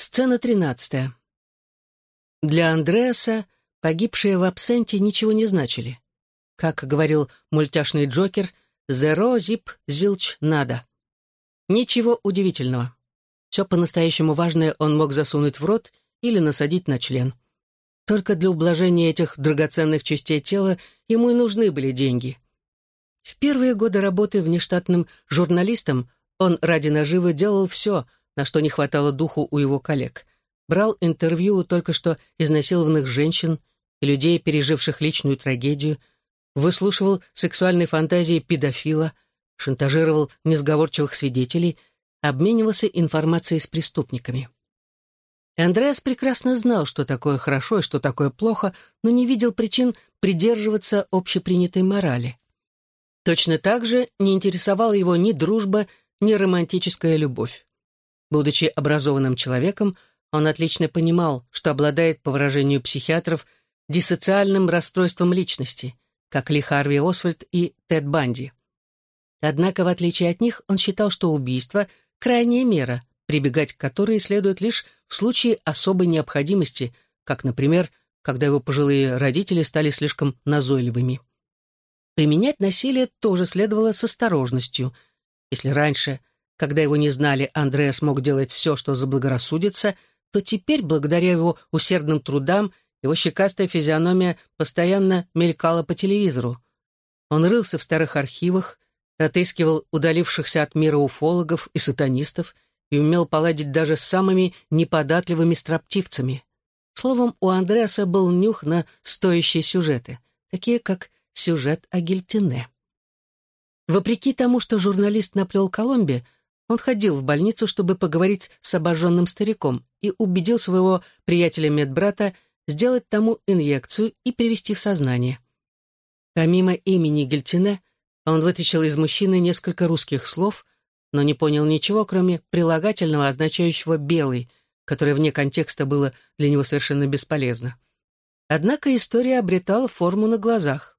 Сцена тринадцатая. Для Андреаса погибшие в абсенте ничего не значили. Как говорил мультяшный Джокер, «Зеро, зип, зилч, надо». Ничего удивительного. Все по-настоящему важное он мог засунуть в рот или насадить на член. Только для ублажения этих драгоценных частей тела ему и нужны были деньги. В первые годы работы внештатным журналистом он ради наживы делал все, на что не хватало духу у его коллег. Брал интервью у только что изнасилованных женщин и людей, переживших личную трагедию, выслушивал сексуальные фантазии педофила, шантажировал несговорчивых свидетелей — обменивался информацией с преступниками. Андреас прекрасно знал, что такое хорошо и что такое плохо, но не видел причин придерживаться общепринятой морали. Точно так же не интересовала его ни дружба, ни романтическая любовь. Будучи образованным человеком, он отлично понимал, что обладает, по выражению психиатров, диссоциальным расстройством личности, как Ли Харви Освальд и Тед Банди. Однако, в отличие от них, он считал, что убийство — крайняя мера, прибегать к которой следует лишь в случае особой необходимости, как, например, когда его пожилые родители стали слишком назойливыми. Применять насилие тоже следовало с осторожностью. Если раньше, когда его не знали, Андреа смог делать все, что заблагорассудится, то теперь, благодаря его усердным трудам, его щекастая физиономия постоянно мелькала по телевизору. Он рылся в старых архивах, отыскивал удалившихся от мира уфологов и сатанистов и умел поладить даже с самыми неподатливыми строптивцами. Словом, у Андреаса был нюх на стоящие сюжеты, такие как сюжет о Гильтине. Вопреки тому, что журналист наплел Колумбе, он ходил в больницу, чтобы поговорить с обожженным стариком и убедил своего приятеля-медбрата сделать тому инъекцию и привести в сознание. Помимо имени Гильтине, он вытащил из мужчины несколько русских слов, но не понял ничего, кроме прилагательного, означающего «белый», которое вне контекста было для него совершенно бесполезно. Однако история обретала форму на глазах.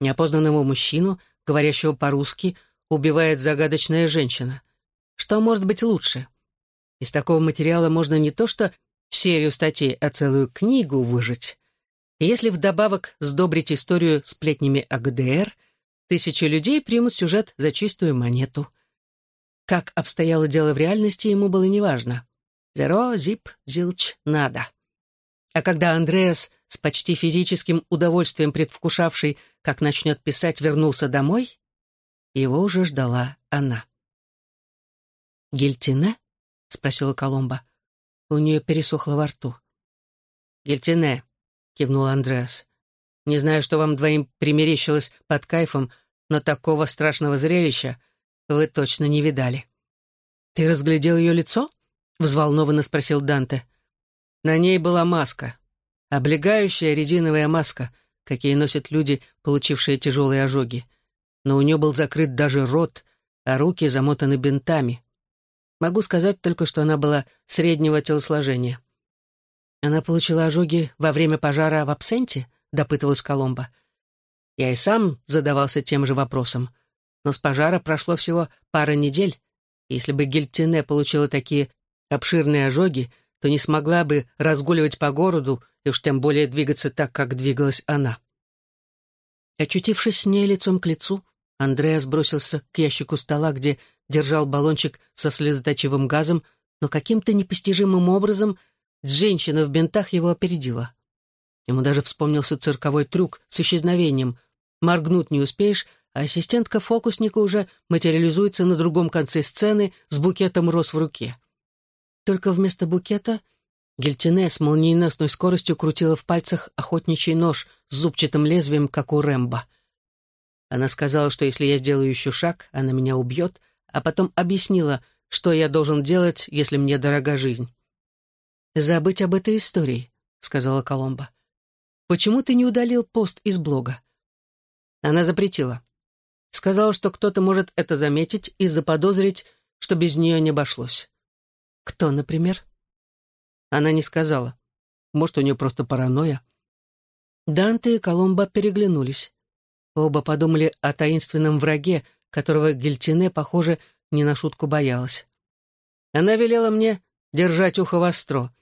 Неопознанного мужчину, говорящего по-русски, убивает загадочная женщина. Что может быть лучше? Из такого материала можно не то что серию статей, а целую книгу выжить. И если вдобавок сдобрить историю сплетнями о ГДР — Тысячи людей примут сюжет за чистую монету. Как обстояло дело в реальности, ему было неважно. Зеро, зип, зилч, надо. А когда Андреас, с почти физическим удовольствием предвкушавший, как начнет писать, вернулся домой, его уже ждала она. «Гильтине?» — спросила Коломба. У нее пересохло во рту. «Гильтине», — кивнул Андреас. Не знаю, что вам двоим примерещилось под кайфом, но такого страшного зрелища вы точно не видали. «Ты разглядел ее лицо?» — взволнованно спросил Данте. На ней была маска. Облегающая резиновая маска, какие носят люди, получившие тяжелые ожоги. Но у нее был закрыт даже рот, а руки замотаны бинтами. Могу сказать только, что она была среднего телосложения. Она получила ожоги во время пожара в абсенте? — допытывалась Коломба. Я и сам задавался тем же вопросом. Но с пожара прошло всего пара недель. Если бы Гильтине получила такие обширные ожоги, то не смогла бы разгуливать по городу и уж тем более двигаться так, как двигалась она. Очутившись с ней лицом к лицу, Андреас бросился к ящику стола, где держал баллончик со слезоточивым газом, но каким-то непостижимым образом женщина в бинтах его опередила. Ему даже вспомнился цирковой трюк с исчезновением. Моргнуть не успеешь, а ассистентка фокусника уже материализуется на другом конце сцены с букетом роз в руке. Только вместо букета Гельтине с молниеносной скоростью крутила в пальцах охотничий нож с зубчатым лезвием, как у Рэмбо. Она сказала, что если я сделаю еще шаг, она меня убьет, а потом объяснила, что я должен делать, если мне дорога жизнь. «Забыть об этой истории», — сказала Коломба. Почему ты не удалил пост из блога? Она запретила. Сказала, что кто-то может это заметить и заподозрить, что без нее не обошлось. Кто, например? Она не сказала. Может, у нее просто паранойя. Данте и Коломбо переглянулись. Оба подумали о таинственном враге, которого Гельтине, похоже, не на шутку боялась. Она велела мне держать ухо востро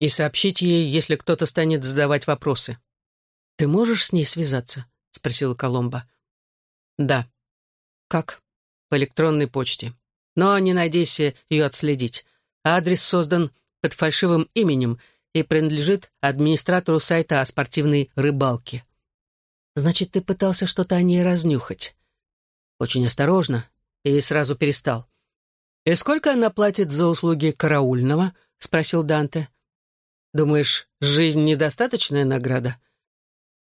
и сообщить ей, если кто-то станет задавать вопросы. «Ты можешь с ней связаться?» — спросила Коломба. «Да». «Как?» «По электронной почте. Но не надейся ее отследить. Адрес создан под фальшивым именем и принадлежит администратору сайта о спортивной рыбалке». «Значит, ты пытался что-то о ней разнюхать?» «Очень осторожно, и сразу перестал». «И сколько она платит за услуги караульного?» — спросил Данте. «Думаешь, жизнь — недостаточная награда?»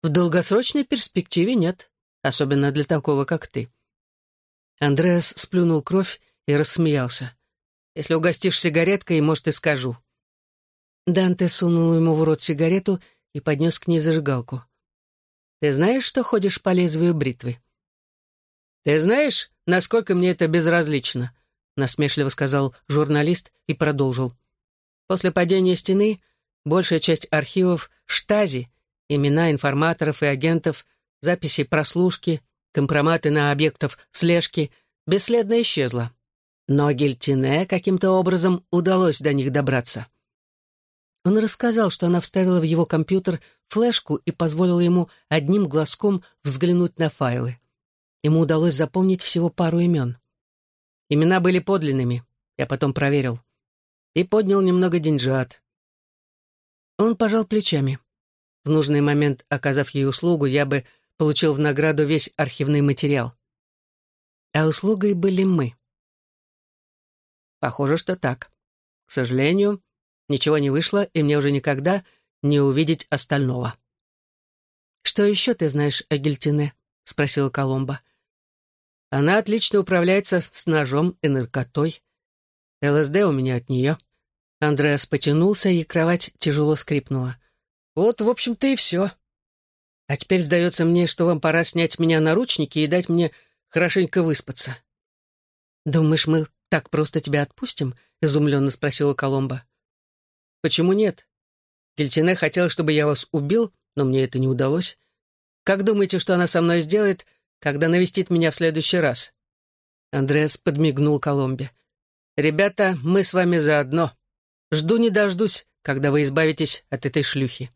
«В долгосрочной перспективе нет, особенно для такого, как ты». Андреас сплюнул кровь и рассмеялся. «Если угостишь сигареткой, может, и скажу». Данте сунул ему в рот сигарету и поднес к ней зажигалку. «Ты знаешь, что ходишь по лезвию бритвы?» «Ты знаешь, насколько мне это безразлично?» насмешливо сказал журналист и продолжил. После падения стены большая часть архивов штази, имена информаторов и агентов, записи прослушки, компроматы на объектов слежки бесследно исчезла. Но Гельтине каким-то образом удалось до них добраться. Он рассказал, что она вставила в его компьютер флешку и позволила ему одним глазком взглянуть на файлы. Ему удалось запомнить всего пару имен. Имена были подлинными, я потом проверил. И поднял немного деньжат. Он пожал плечами. В нужный момент, оказав ей услугу, я бы получил в награду весь архивный материал. А услугой были мы. Похоже, что так. К сожалению, ничего не вышло, и мне уже никогда не увидеть остального. «Что еще ты знаешь о Гильтине?» — спросила Коломба. Она отлично управляется с ножом и наркотой. ЛСД у меня от нее. Андреас потянулся, и кровать тяжело скрипнула. Вот, в общем-то, и все. А теперь сдается мне, что вам пора снять с меня наручники и дать мне хорошенько выспаться. «Думаешь, мы так просто тебя отпустим?» — изумленно спросила Коломба. «Почему нет? Гельтине хотела, чтобы я вас убил, но мне это не удалось. Как думаете, что она со мной сделает, когда навестит меня в следующий раз?» Андреас подмигнул Коломбе. «Ребята, мы с вами заодно. Жду не дождусь, когда вы избавитесь от этой шлюхи».